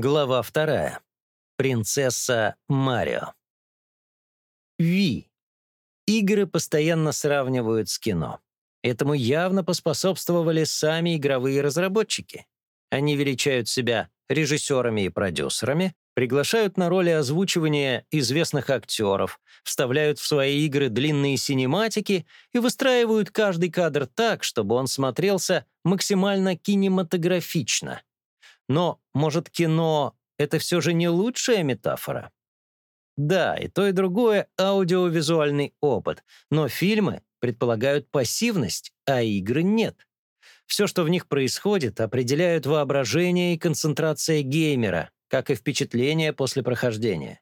Глава вторая. Принцесса Марио. Ви. Игры постоянно сравнивают с кино. Этому явно поспособствовали сами игровые разработчики. Они величают себя режиссерами и продюсерами, приглашают на роли озвучивания известных актеров, вставляют в свои игры длинные синематики и выстраивают каждый кадр так, чтобы он смотрелся максимально кинематографично. Но, может, кино — это все же не лучшая метафора? Да, и то, и другое — аудиовизуальный опыт, но фильмы предполагают пассивность, а игры нет. Все, что в них происходит, определяют воображение и концентрация геймера, как и впечатление после прохождения.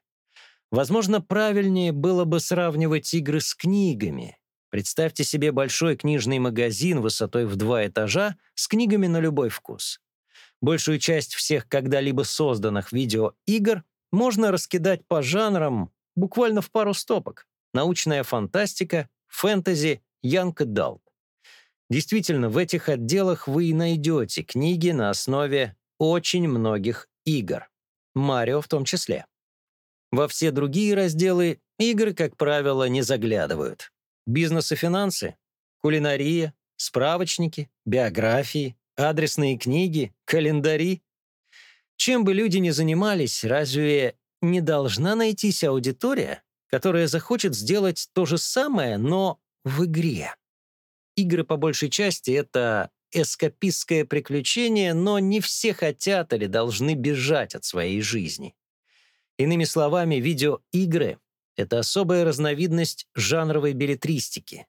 Возможно, правильнее было бы сравнивать игры с книгами. Представьте себе большой книжный магазин высотой в два этажа с книгами на любой вкус. Большую часть всех когда-либо созданных видеоигр можно раскидать по жанрам буквально в пару стопок. Научная фантастика, фэнтези, янг adult. Действительно, в этих отделах вы и найдете книги на основе очень многих игр. Марио в том числе. Во все другие разделы игры, как правило, не заглядывают. Бизнес и финансы, кулинария, справочники, биографии, адресные книги, календари. Чем бы люди ни занимались, разве не должна найтись аудитория, которая захочет сделать то же самое, но в игре? Игры по большей части — это эскапистское приключение, но не все хотят или должны бежать от своей жизни. Иными словами, видеоигры — это особая разновидность жанровой билетристики.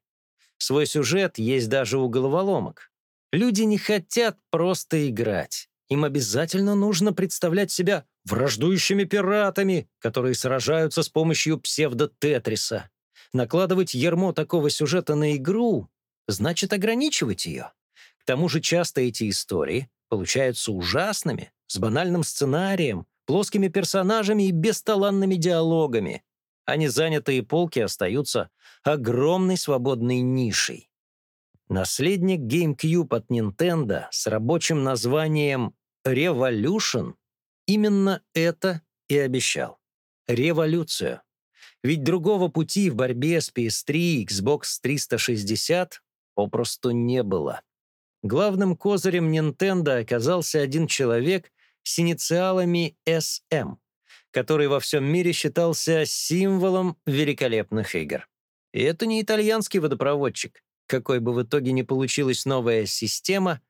Свой сюжет есть даже у головоломок. Люди не хотят просто играть. Им обязательно нужно представлять себя враждующими пиратами, которые сражаются с помощью псевдо-тетриса. Накладывать ермо такого сюжета на игру значит ограничивать ее тому же часто эти истории получаются ужасными, с банальным сценарием, плоскими персонажами и бесталанными диалогами, а незанятые полки остаются огромной свободной нишей. Наследник GameCube от Nintendo с рабочим названием Revolution именно это и обещал. Революцию. Ведь другого пути в борьбе с PS3 и Xbox 360 попросту не было. Главным козырем Nintendo оказался один человек с инициалами SM, который во всем мире считался символом великолепных игр. И это не итальянский водопроводчик. Какой бы в итоге ни получилась новая система,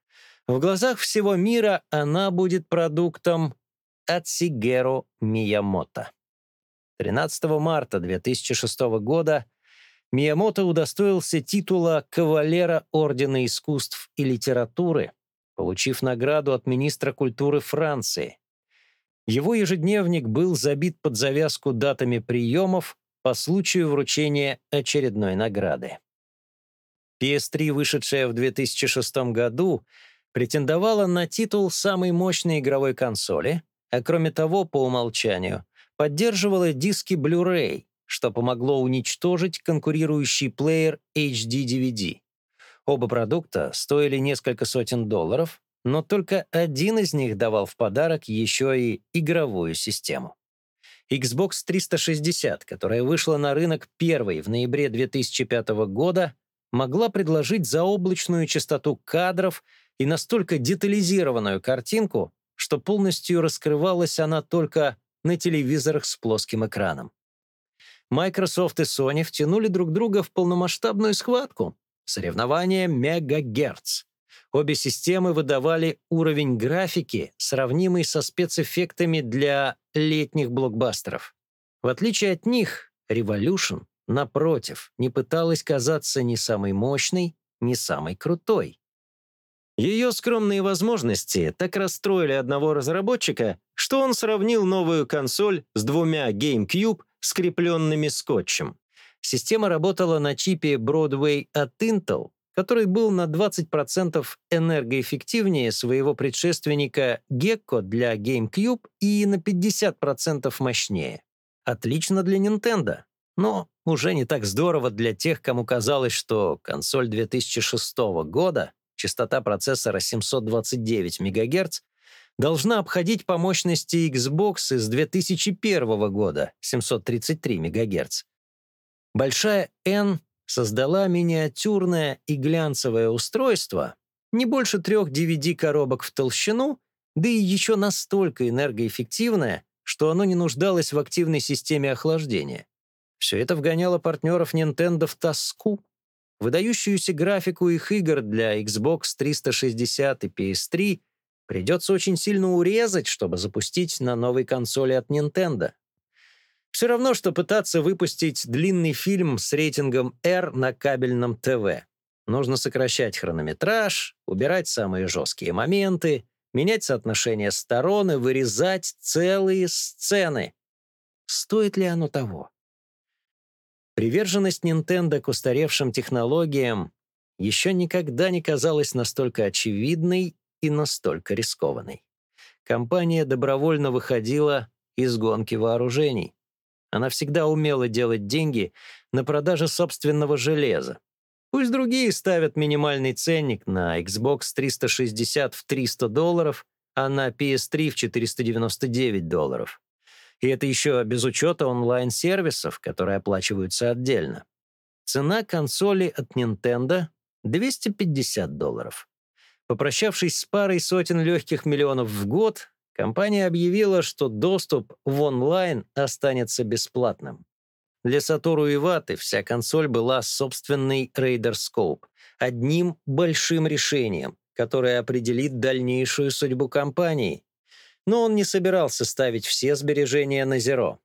в глазах всего мира она будет продуктом от Сигеру Миямото. 13 марта 2006 года Миямото удостоился титула кавалера Ордена искусств и литературы, получив награду от министра культуры Франции. Его ежедневник был забит под завязку датами приемов по случаю вручения очередной награды. PS3, вышедшая в 2006 году, претендовала на титул самой мощной игровой консоли, а кроме того, по умолчанию, поддерживала диски Blu-ray, что помогло уничтожить конкурирующий плеер HD-DVD. Оба продукта стоили несколько сотен долларов, но только один из них давал в подарок еще и игровую систему. Xbox 360, которая вышла на рынок первой в ноябре 2005 года, могла предложить заоблачную частоту кадров и настолько детализированную картинку, что полностью раскрывалась она только на телевизорах с плоским экраном. Microsoft и Sony втянули друг друга в полномасштабную схватку. Соревнование мегагерц. Обе системы выдавали уровень графики, сравнимый со спецэффектами для летних блокбастеров. В отличие от них, Revolution, напротив, не пыталась казаться ни самой мощной, ни самой крутой. Ее скромные возможности так расстроили одного разработчика, что он сравнил новую консоль с двумя GameCube скрепленными скотчем. Система работала на чипе Broadway от Intel, который был на 20% энергоэффективнее своего предшественника Gecko для GameCube и на 50% мощнее. Отлично для Nintendo, но уже не так здорово для тех, кому казалось, что консоль 2006 года, частота процессора 729 МГц, должна обходить по мощности Xbox из 2001 года, 733 МГц. Большая N создала миниатюрное и глянцевое устройство, не больше трех DVD-коробок в толщину, да и еще настолько энергоэффективное, что оно не нуждалось в активной системе охлаждения. Все это вгоняло партнеров Nintendo в тоску. Выдающуюся графику их игр для Xbox 360 и PS3 придется очень сильно урезать, чтобы запустить на новой консоли от Nintendo. Все равно, что пытаться выпустить длинный фильм с рейтингом R на кабельном ТВ. Нужно сокращать хронометраж, убирать самые жесткие моменты, менять соотношение сторон и вырезать целые сцены. Стоит ли оно того? Приверженность Nintendo к устаревшим технологиям еще никогда не казалась настолько очевидной и настолько рискованной. Компания добровольно выходила из гонки вооружений. Она всегда умела делать деньги на продаже собственного железа. Пусть другие ставят минимальный ценник на Xbox 360 в 300 долларов, а на PS3 в 499 долларов. И это еще без учета онлайн-сервисов, которые оплачиваются отдельно. Цена консоли от Nintendo — 250 долларов. Попрощавшись с парой сотен легких миллионов в год, компания объявила, что доступ в онлайн останется бесплатным. Для Сатору Иваты вся консоль была собственной Raider Scope, одним большим решением, которое определит дальнейшую судьбу компании но он не собирался ставить все сбережения на зеро.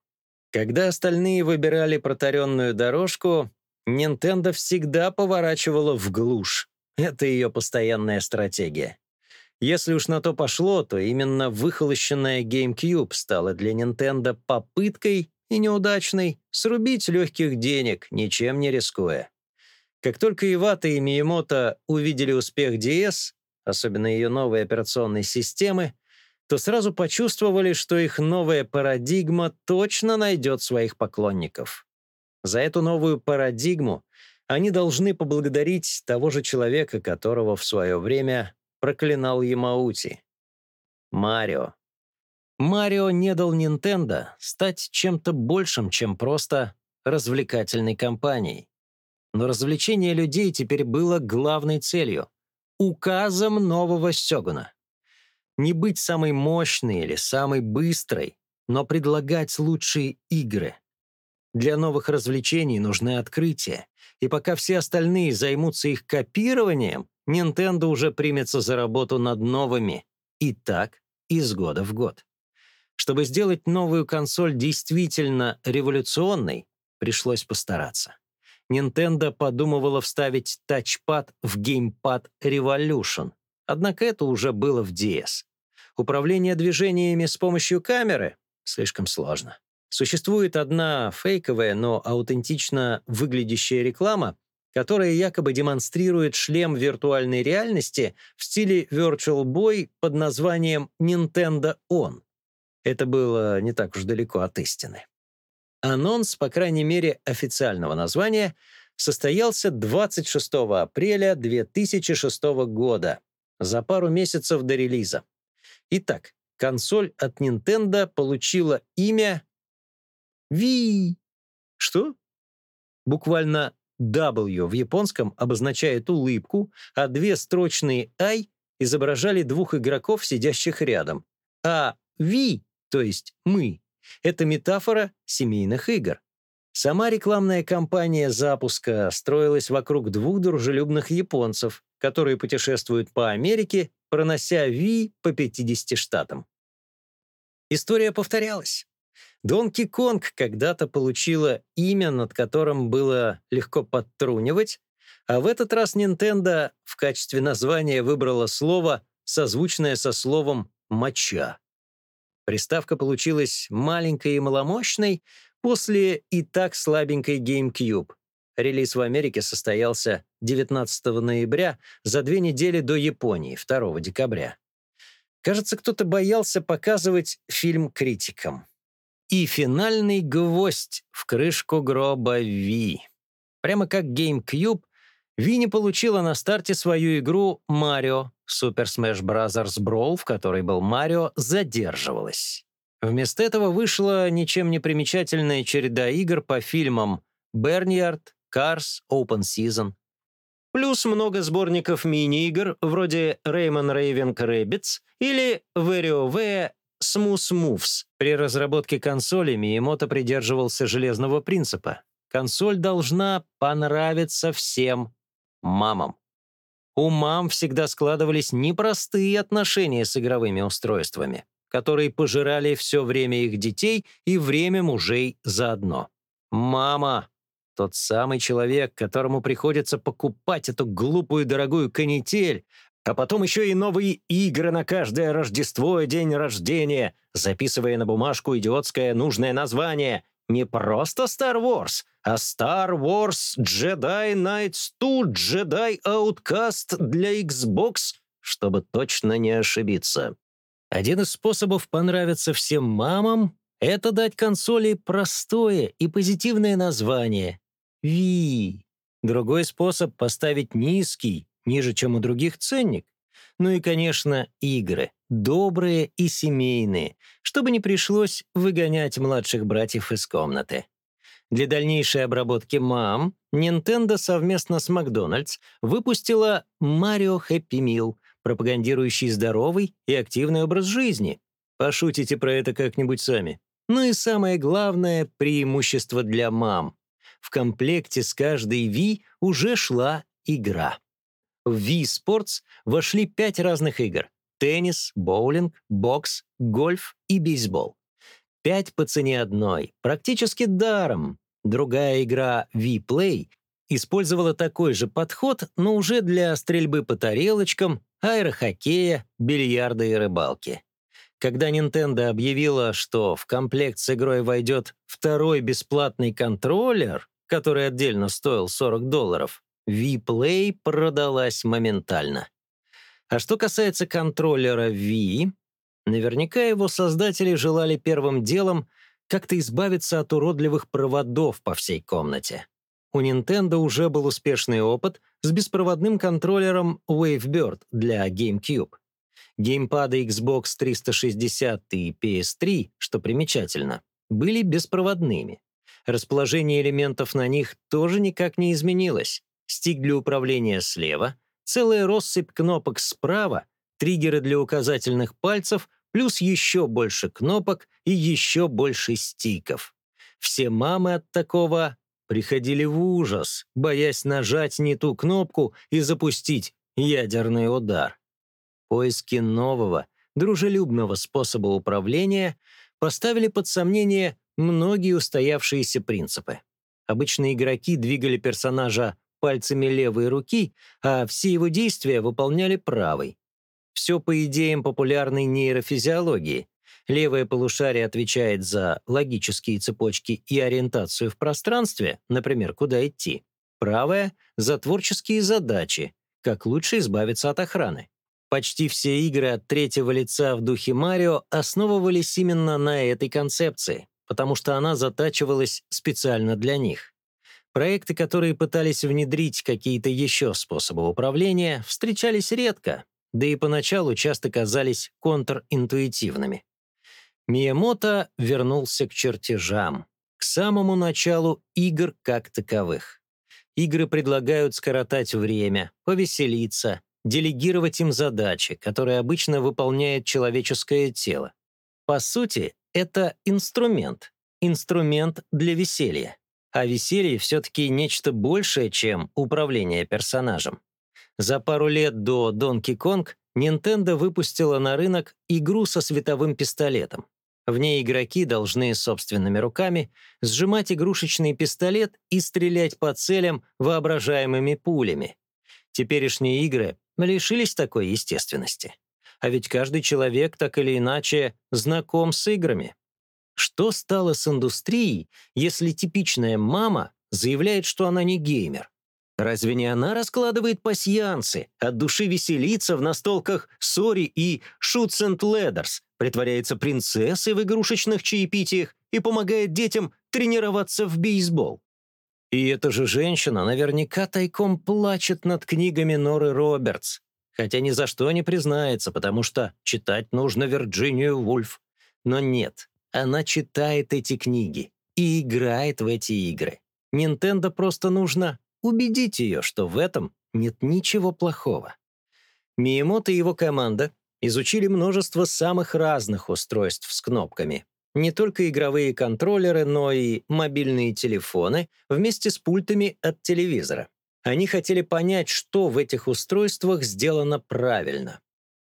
Когда остальные выбирали протаренную дорожку, Nintendo всегда поворачивала в глушь. Это ее постоянная стратегия. Если уж на то пошло, то именно выхолощенная GameCube стала для Nintendo попыткой и неудачной срубить легких денег, ничем не рискуя. Как только Ивата и Миямото увидели успех DS, особенно ее новой операционной системы, то сразу почувствовали, что их новая парадигма точно найдет своих поклонников. За эту новую парадигму они должны поблагодарить того же человека, которого в свое время проклинал Ямаути. Марио. Марио не дал Nintendo стать чем-то большим, чем просто развлекательной компанией. Но развлечение людей теперь было главной целью — указом нового Сёгуна. Не быть самой мощной или самой быстрой, но предлагать лучшие игры. Для новых развлечений нужны открытия, и пока все остальные займутся их копированием, Nintendo уже примется за работу над новыми. И так из года в год. Чтобы сделать новую консоль действительно революционной, пришлось постараться. Nintendo подумывала вставить тачпад в геймпад Revolution, Однако это уже было в DS. Управление движениями с помощью камеры — слишком сложно. Существует одна фейковая, но аутентично выглядящая реклама, которая якобы демонстрирует шлем виртуальной реальности в стиле Virtual Boy под названием Nintendo On. Это было не так уж далеко от истины. Анонс, по крайней мере, официального названия, состоялся 26 апреля 2006 года за пару месяцев до релиза. Итак, консоль от Nintendo получила имя Wii. Что? Буквально W в японском обозначает улыбку, а две строчные I изображали двух игроков, сидящих рядом. А Wii, то есть мы, это метафора семейных игр. Сама рекламная кампания запуска строилась вокруг двух дружелюбных японцев, которые путешествуют по Америке, пронося Ви по 50 штатам. История повторялась. Донки Конг когда-то получила имя, над которым было легко подтрунивать, а в этот раз Nintendo в качестве названия выбрала слово, созвучное со словом «моча». Приставка получилась маленькой и маломощной, После и так слабенькой GameCube. Релиз в Америке состоялся 19 ноября, за две недели до Японии, 2 декабря. Кажется, кто-то боялся показывать фильм критикам. И финальный гвоздь в крышку гроба Ви. Прямо как GameCube, Ви не получила на старте свою игру «Марио», Super Smash Bros. Brawl, в которой был Марио, задерживалась. Вместо этого вышла ничем не примечательная череда игр по фильмам «Берньярд», «Cars», «Open Season». Плюс много сборников мини-игр вроде «Rayman Raving Rabbids» или «WarioWare Smooth Moves». При разработке консоли Миемото придерживался железного принципа. Консоль должна понравиться всем мамам. У мам всегда складывались непростые отношения с игровыми устройствами, которые пожирали все время их детей и время мужей заодно. Мама — тот самый человек, которому приходится покупать эту глупую дорогую канитель, а потом еще и новые игры на каждое Рождество и день рождения, записывая на бумажку идиотское нужное название. Не просто Star Wars, а Star Wars Jedi Knights 2 Jedi Outcast для Xbox, чтобы точно не ошибиться. Один из способов понравиться всем мамам — это дать консоли простое и позитивное название — Wii. Другой способ — поставить низкий, ниже, чем у других, ценник. Ну и, конечно, игры, добрые и семейные, чтобы не пришлось выгонять младших братьев из комнаты. Для дальнейшей обработки мам Nintendo совместно с Макдональдс выпустила Mario Happy Meal, пропагандирующий здоровый и активный образ жизни. Пошутите про это как-нибудь сами. Ну и самое главное преимущество для мам. В комплекте с каждой Wii уже шла игра. В Wii Sports вошли пять разных игр — теннис, боулинг, бокс, гольф и бейсбол. Пять по цене одной, практически даром. Другая игра V-Play использовала такой же подход, но уже для стрельбы по тарелочкам, аэрохоккея, бильярда и рыбалки. Когда Nintendo объявила, что в комплект с игрой войдет второй бесплатный контроллер, который отдельно стоил 40 долларов, V-Play продалась моментально. А что касается контроллера V, наверняка его создатели желали первым делом — как-то избавиться от уродливых проводов по всей комнате. У Nintendo уже был успешный опыт с беспроводным контроллером Wavebird для GameCube. Геймпады Xbox 360 и PS3, что примечательно, были беспроводными. Расположение элементов на них тоже никак не изменилось. Стик для управления слева, целая россыпь кнопок справа, триггеры для указательных пальцев плюс еще больше кнопок и еще больше стиков. Все мамы от такого приходили в ужас, боясь нажать не ту кнопку и запустить ядерный удар. Поиски нового, дружелюбного способа управления поставили под сомнение многие устоявшиеся принципы. Обычно игроки двигали персонажа пальцами левой руки, а все его действия выполняли правой. Все по идеям популярной нейрофизиологии. Левое полушарие отвечает за логические цепочки и ориентацию в пространстве, например, куда идти. Правое — за творческие задачи, как лучше избавиться от охраны. Почти все игры от третьего лица в духе Марио основывались именно на этой концепции, потому что она затачивалась специально для них. Проекты, которые пытались внедрить какие-то еще способы управления, встречались редко, да и поначалу часто казались контринтуитивными. Миямото вернулся к чертежам, к самому началу игр как таковых. Игры предлагают скоротать время, повеселиться, делегировать им задачи, которые обычно выполняет человеческое тело. По сути, это инструмент, инструмент для веселья. А веселье все-таки нечто большее, чем управление персонажем. За пару лет до Donkey Kong Nintendo выпустила на рынок игру со световым пистолетом. В ней игроки должны собственными руками сжимать игрушечный пистолет и стрелять по целям воображаемыми пулями. Теперешние игры лишились такой естественности. А ведь каждый человек так или иначе знаком с играми. Что стало с индустрией, если типичная мама заявляет, что она не геймер? Разве не она раскладывает пасьянцы, от души веселится в настолках Сори и Shoots and Ladders, притворяется принцессой в игрушечных чаепитиях и помогает детям тренироваться в бейсбол? И эта же женщина наверняка тайком плачет над книгами Норы Робертс. хотя ни за что не признается, потому что читать нужно Вирджинию Вульф. Но нет, она читает эти книги и играет в эти игры. Nintendo просто нужно убедить ее, что в этом нет ничего плохого. Миемото и его команда изучили множество самых разных устройств с кнопками. Не только игровые контроллеры, но и мобильные телефоны вместе с пультами от телевизора. Они хотели понять, что в этих устройствах сделано правильно.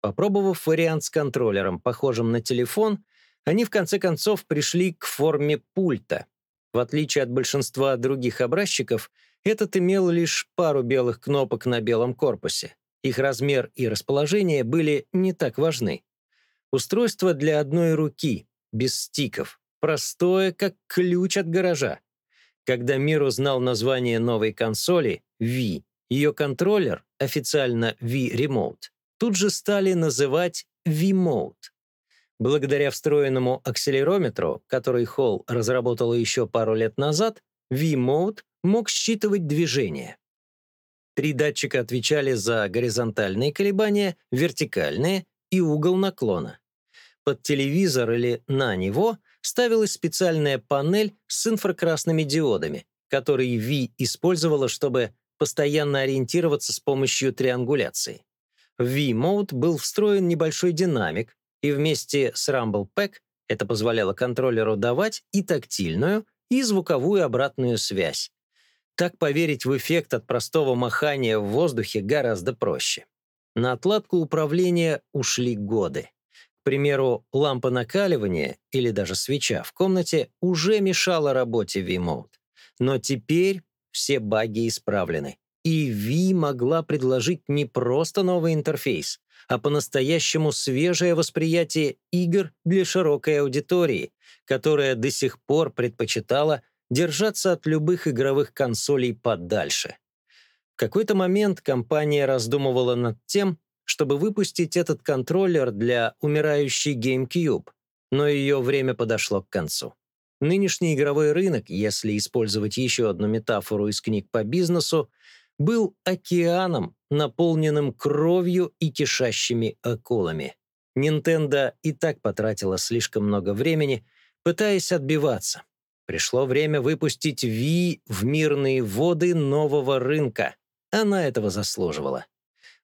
Попробовав вариант с контроллером, похожим на телефон, они в конце концов пришли к форме пульта. В отличие от большинства других образчиков, этот имел лишь пару белых кнопок на белом корпусе. Их размер и расположение были не так важны. Устройство для одной руки, без стиков, простое, как ключ от гаража. Когда мир узнал название новой консоли Wii, ее контроллер, официально Wii Remote, тут же стали называть Wii-Mode. Благодаря встроенному акселерометру, который Холл разработала еще пару лет назад, Wii-Mode мог считывать движение. Три датчика отвечали за горизонтальные колебания, вертикальные и угол наклона. Под телевизор или на него ставилась специальная панель с инфракрасными диодами, которые Ви использовала, чтобы постоянно ориентироваться с помощью триангуляции. В V-Mode был встроен небольшой динамик, и вместе с Rumble Pack это позволяло контроллеру давать и тактильную, и звуковую обратную связь. Так поверить в эффект от простого махания в воздухе гораздо проще. На отладку управления ушли годы. К примеру, лампа накаливания или даже свеча в комнате уже мешала работе V-Mode. Но теперь все баги исправлены. И V могла предложить не просто новый интерфейс, а по-настоящему свежее восприятие игр для широкой аудитории, которая до сих пор предпочитала держаться от любых игровых консолей подальше. В какой-то момент компания раздумывала над тем, чтобы выпустить этот контроллер для умирающей GameCube, но ее время подошло к концу. Нынешний игровой рынок, если использовать еще одну метафору из книг по бизнесу, был океаном, наполненным кровью и кишащими акулами. Nintendo и так потратила слишком много времени, пытаясь отбиваться. Пришло время выпустить Wii в мирные воды нового рынка. Она этого заслуживала.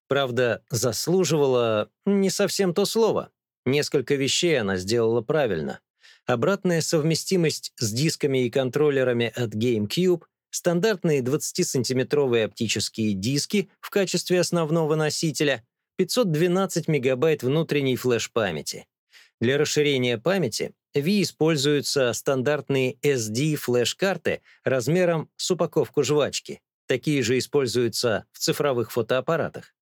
Правда, заслуживала не совсем то слово. Несколько вещей она сделала правильно. Обратная совместимость с дисками и контроллерами от GameCube, стандартные 20-сантиметровые оптические диски в качестве основного носителя, 512 мегабайт внутренней флеш-памяти. Для расширения памяти Wii используются стандартные SD-флеш-карты размером с упаковку жвачки. Такие же используются в цифровых фотоаппаратах.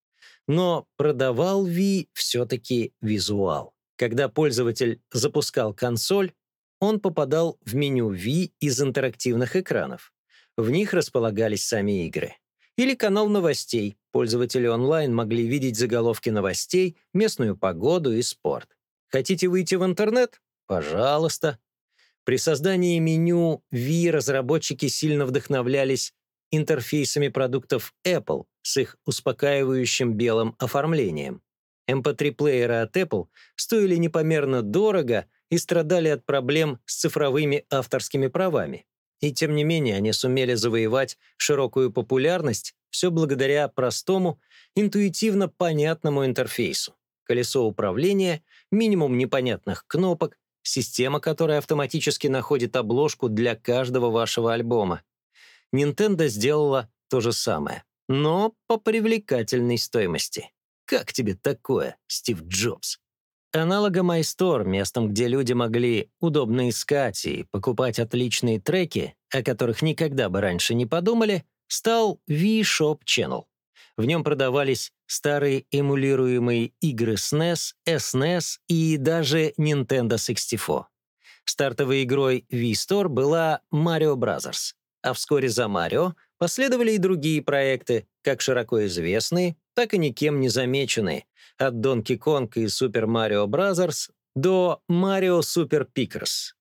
Но продавал Wii все-таки визуал. Когда пользователь запускал консоль, он попадал в меню Wii из интерактивных экранов. В них располагались сами игры. Или канал новостей. Пользователи онлайн могли видеть заголовки новостей, местную погоду и спорт. Хотите выйти в интернет? Пожалуйста. При создании меню Wii разработчики сильно вдохновлялись интерфейсами продуктов Apple с их успокаивающим белым оформлением. MP3-плееры от Apple стоили непомерно дорого и страдали от проблем с цифровыми авторскими правами. И тем не менее они сумели завоевать широкую популярность все благодаря простому, интуитивно понятному интерфейсу. Колесо управления, минимум непонятных кнопок, система, которая автоматически находит обложку для каждого вашего альбома. Nintendo сделала то же самое, но по привлекательной стоимости. Как тебе такое, Стив Джобс? Аналогом iStore, местом, где люди могли удобно искать и покупать отличные треки, о которых никогда бы раньше не подумали, стал V-Shop Channel. В нем продавались старые эмулируемые игры SNES, SNES и даже Nintendo 64. Стартовой игрой V-Store была Mario Bros., а вскоре за Mario последовали и другие проекты, как широко известные, так и никем не замеченные, от Donkey Kong и Super Mario Bros. до Mario Super Pickers.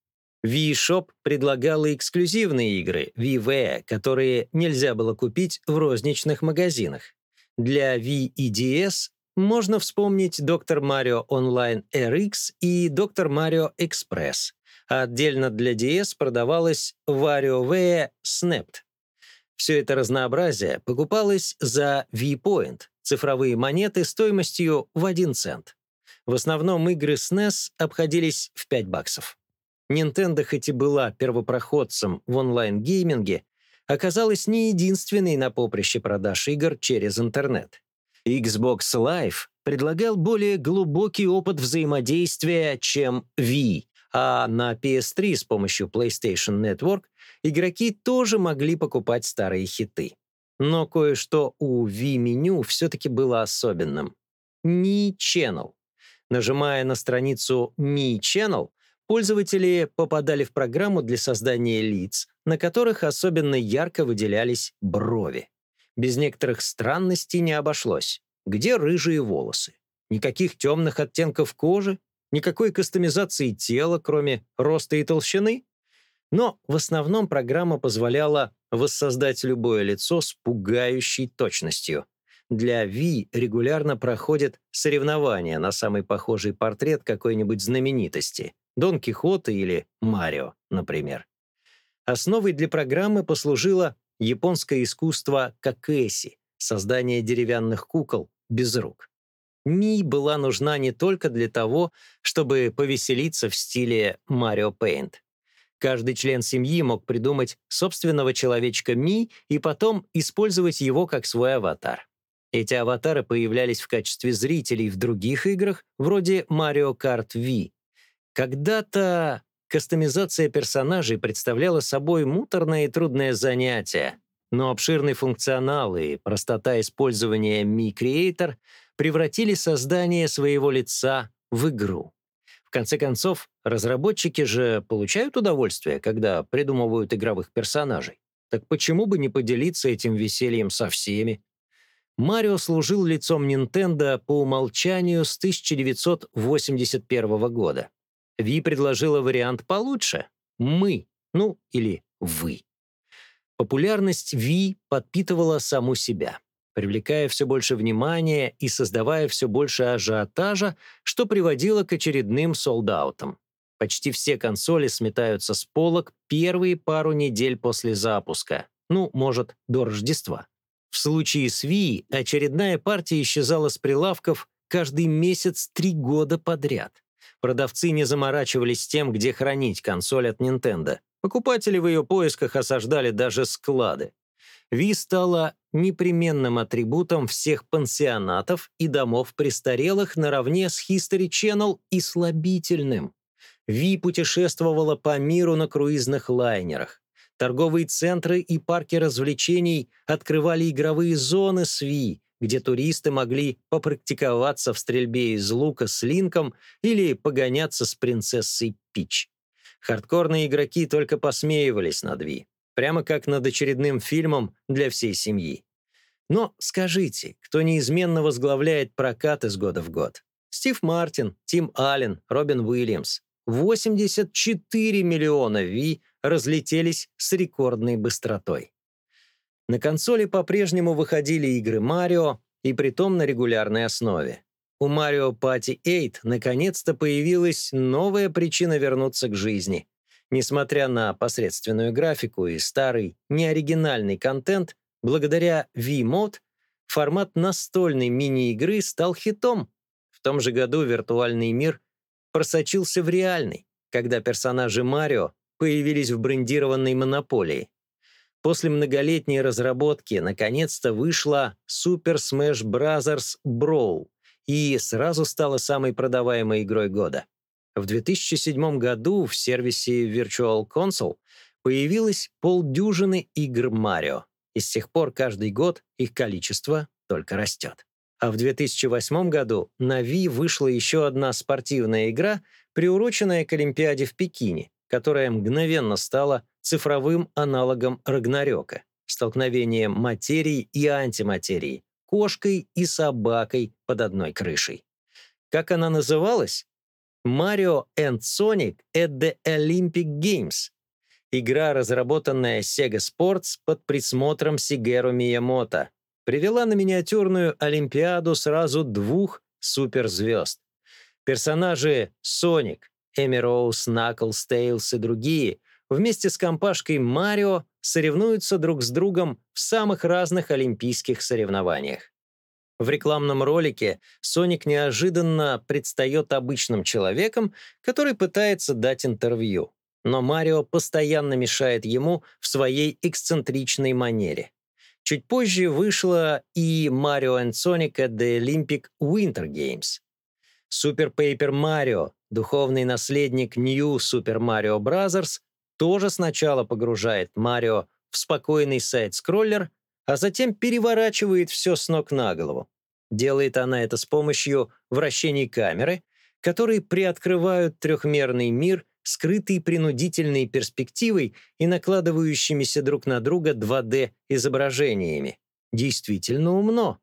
V-Shop предлагала эксклюзивные игры VV, которые нельзя было купить в розничных магазинах. Для VEDS можно вспомнить Доктор Марио Онлайн RX и Доктор Марио Экспресс. отдельно для DS продавалась WarioWare Snapped. Все это разнообразие покупалось за V-Point, цифровые монеты стоимостью в 1 цент. В основном игры SNES обходились в 5 баксов. Nintendo хоть и была первопроходцем в онлайн-гейминге, оказалась не единственной на поприще продаж игр через интернет. Xbox Live предлагал более глубокий опыт взаимодействия, чем Wii, а на PS3 с помощью PlayStation Network игроки тоже могли покупать старые хиты. Но кое-что у Wii-меню все-таки было особенным. Mi Channel. Нажимая на страницу Mi Channel, пользователи попадали в программу для создания лиц, на которых особенно ярко выделялись брови. Без некоторых странностей не обошлось. Где рыжие волосы? Никаких темных оттенков кожи? Никакой кастомизации тела, кроме роста и толщины? Но в основном программа позволяла воссоздать любое лицо с пугающей точностью. Для Ви регулярно проходят соревнования на самый похожий портрет какой-нибудь знаменитости — Дон Кихота или Марио, например. Основой для программы послужило японское искусство какэси — создание деревянных кукол без рук. Ми была нужна не только для того, чтобы повеселиться в стиле Марио Paint. Каждый член семьи мог придумать собственного человечка Ми и потом использовать его как свой аватар. Эти аватары появлялись в качестве зрителей в других играх, вроде Mario Kart V. Когда-то кастомизация персонажей представляла собой муторное и трудное занятие, но обширный функционал и простота использования Mi Creator превратили создание своего лица в игру. В конце концов, разработчики же получают удовольствие, когда придумывают игровых персонажей. Так почему бы не поделиться этим весельем со всеми? Марио служил лицом Nintendo по умолчанию с 1981 года. Ви предложила вариант получше — «мы», ну или «вы». Популярность Ви подпитывала саму себя, привлекая все больше внимания и создавая все больше ажиотажа, что приводило к очередным солдаутам. Почти все консоли сметаются с полок первые пару недель после запуска, ну, может, до Рождества. В случае с Wii очередная партия исчезала с прилавков каждый месяц три года подряд. Продавцы не заморачивались тем, где хранить консоль от Nintendo. Покупатели в ее поисках осаждали даже склады. Wii стала непременным атрибутом всех пансионатов и домов престарелых наравне с History Channel и слабительным. Wii путешествовала по миру на круизных лайнерах. Торговые центры и парки развлечений открывали игровые зоны с Wii, где туристы могли попрактиковаться в стрельбе из лука с Линком или погоняться с принцессой Пич. Хардкорные игроки только посмеивались над Ви, прямо как над очередным фильмом для всей семьи. Но скажите, кто неизменно возглавляет прокат из года в год? Стив Мартин, Тим Аллен, Робин Уильямс. 84 миллиона Ви разлетелись с рекордной быстротой. На консоли по-прежнему выходили игры Марио, и притом на регулярной основе. У Mario Party 8 наконец-то появилась новая причина вернуться к жизни. Несмотря на посредственную графику и старый, неоригинальный контент, благодаря V-Mode формат настольной мини-игры стал хитом. В том же году виртуальный мир просочился в реальный, когда персонажи Марио появились в брендированной монополии. После многолетней разработки наконец-то вышла Super Smash Bros. Brawl и сразу стала самой продаваемой игрой года. В 2007 году в сервисе Virtual Console появилось полдюжины игр Марио, и с тех пор каждый год их количество только растет. А в 2008 году на Wii вышла еще одна спортивная игра, приуроченная к Олимпиаде в Пекине, которая мгновенно стала цифровым аналогом Рагнарёка, столкновением материи и антиматерии, кошкой и собакой под одной крышей. Как она называлась? Mario and Sonic at the Olympic Games. Игра, разработанная Sega Sports под присмотром Сигеру Миямото. привела на миниатюрную Олимпиаду сразу двух суперзвезд. Персонажи Соник, Эми Роуз, Наклз, Тейлс и другие вместе с компашкой Марио соревнуются друг с другом в самых разных олимпийских соревнованиях. В рекламном ролике Соник неожиданно предстает обычным человеком, который пытается дать интервью. Но Марио постоянно мешает ему в своей эксцентричной манере. Чуть позже вышла и Mario and Sonic at the Olympic Winter Games. Super Paper Mario, духовный наследник New Super Mario Bros., тоже сначала погружает Марио в спокойный сайт-скроллер, а затем переворачивает все с ног на голову. Делает она это с помощью вращений камеры, которые приоткрывают трехмерный мир, скрытый принудительной перспективой и накладывающимися друг на друга 2D-изображениями. Действительно умно.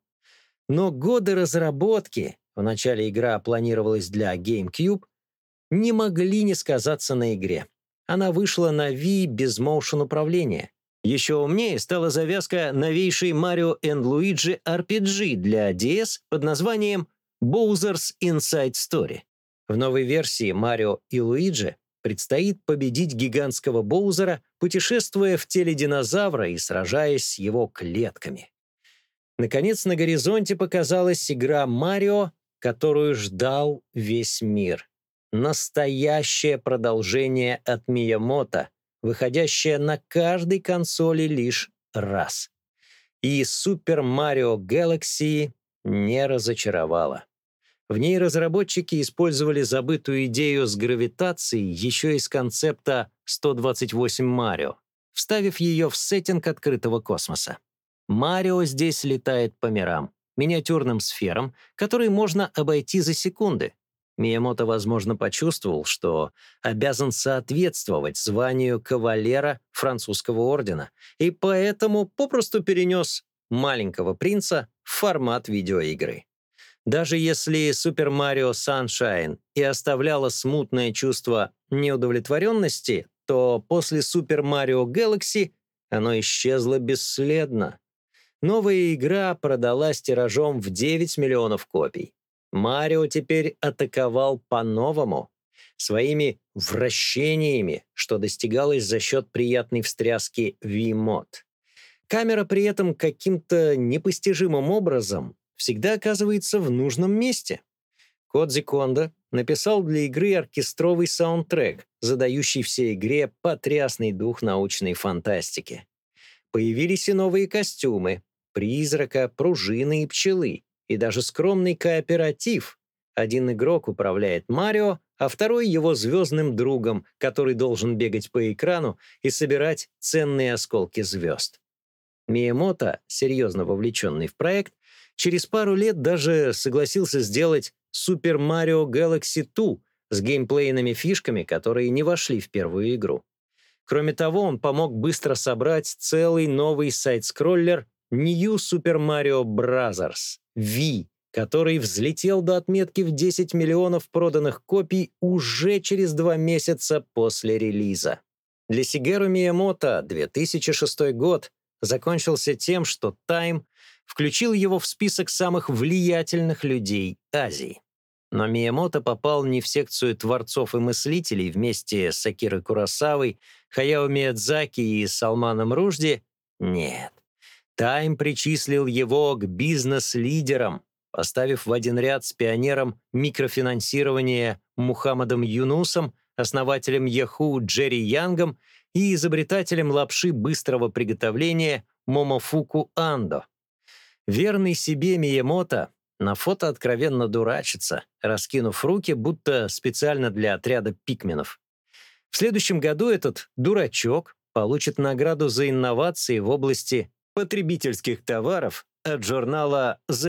Но годы разработки, вначале игра планировалась для GameCube, не могли не сказаться на игре. Она вышла на Wii без motion управления. Еще умнее стала завязка новейшей Mario Luigi RPG для DS под названием Bowser's Inside Story. В новой версии Марио и Луиджи предстоит победить гигантского Боузера, путешествуя в теле динозавра и сражаясь с его клетками. Наконец, на горизонте показалась игра Марио, которую ждал весь мир. Настоящее продолжение от Миямото, выходящее на каждой консоли лишь раз. И Super Mario Galaxy не разочаровала. В ней разработчики использовали забытую идею с гравитацией еще из концепта 128 Марио, вставив ее в сеттинг открытого космоса. Марио здесь летает по мирам, миниатюрным сферам, которые можно обойти за секунды. Миямото, возможно, почувствовал, что обязан соответствовать званию кавалера французского ордена, и поэтому попросту перенес маленького принца в формат видеоигры. Даже если Super Mario Sunshine и оставляло смутное чувство неудовлетворенности, то после Super Mario Galaxy оно исчезло бесследно. Новая игра продалась тиражом в 9 миллионов копий. Марио теперь атаковал по-новому, своими вращениями, что достигалось за счет приятной встряски V-Mod. Камера при этом каким-то непостижимым образом всегда оказывается в нужном месте. Кодзи Кондо написал для игры оркестровый саундтрек, задающий всей игре потрясный дух научной фантастики. Появились и новые костюмы — призрака, пружины и пчелы, и даже скромный кооператив. Один игрок управляет Марио, а второй — его звездным другом, который должен бегать по экрану и собирать ценные осколки звезд. Миемото, серьезно вовлеченный в проект, через пару лет даже согласился сделать Super Mario Galaxy 2 с геймплейными фишками, которые не вошли в первую игру. Кроме того, он помог быстро собрать целый новый сайт-скроллер New Super Mario Bros. V, который взлетел до отметки в 10 миллионов проданных копий уже через два месяца после релиза. Для Сигеру Миямото 2006 год закончился тем, что Time включил его в список самых влиятельных людей Азии. Но Миямото попал не в секцию творцов и мыслителей вместе с Акирой Курасавой, Хаяо Миядзаки и Салманом Ружди. Нет. Тайм причислил его к бизнес-лидерам, поставив в один ряд с пионером микрофинансирования Мухаммадом Юнусом, основателем Yahoo Джерри Янгом и изобретателем лапши быстрого приготовления Момофуку Андо. Верный себе Миемото на фото откровенно дурачится, раскинув руки, будто специально для отряда пикменов. В следующем году этот дурачок получит награду за инновации в области потребительских товаров от журнала The